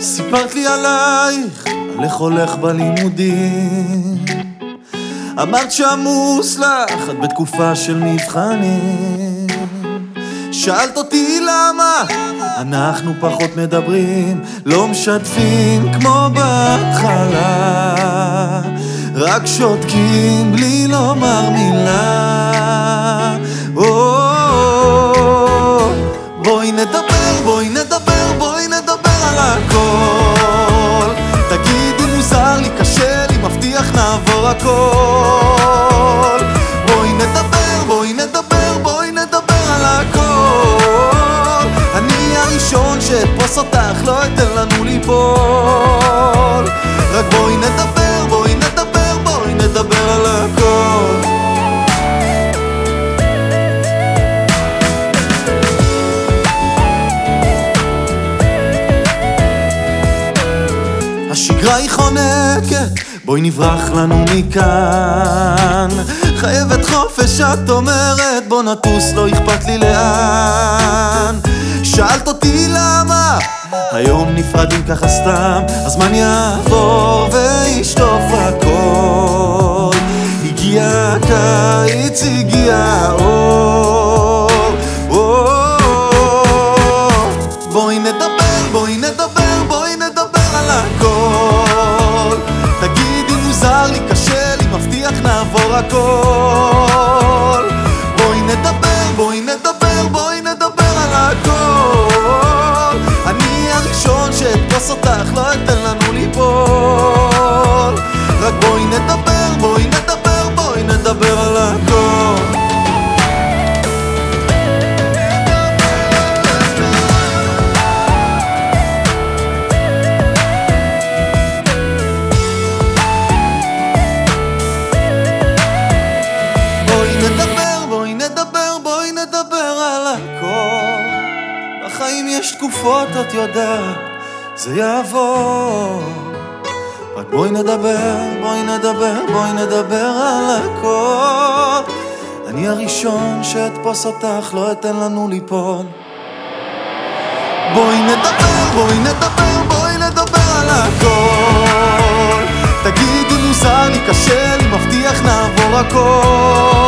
סיפרת לי עלייך, על איך הולך בלימודים. אמרת שעמוס לך, את בתקופה של מבחנים. שאלת אותי למה אנחנו פחות מדברים, לא משתפים כמו בהתחלה. רק שותקים בלי לומר מילה הכל. בואי נדבר, בואי נדבר, בואי נדבר על הכל. אני הראשון שאתפוס אותך, לא אתן לנו ליפול. רק בואי נדבר, בואי נדבר, בואי נדבר על הכל. השגרה היא חונקת, בואי נברח לנו מכאן. חייבת חופש את אומרת, בוא נטוס לא אכפת לי לאן. שאלת אותי למה היום נפרדים ככה סתם. הזמן יעבור וישטוף הכל. הגיע הקיץ, הגיע האור. בואי נדבר, בואי נדבר, בואי נדבר על הכל הכל. בואי נדבר, בואי נדבר, בואי נדבר על הכל. אני הראשון שאתפוס אותך, לא אתן בחיים יש תקופות, את יודעת, זה יעבור. רק בואי נדבר, בואי נדבר, בואי נדבר על הכל. אני הראשון שאתפוס אותך, לא אתן לנו ליפול. בואי נדבר, בואי נדבר, בואי נדבר על הכל. תגידי מוזר לי, קשה לי, מבטיח נעבור הכל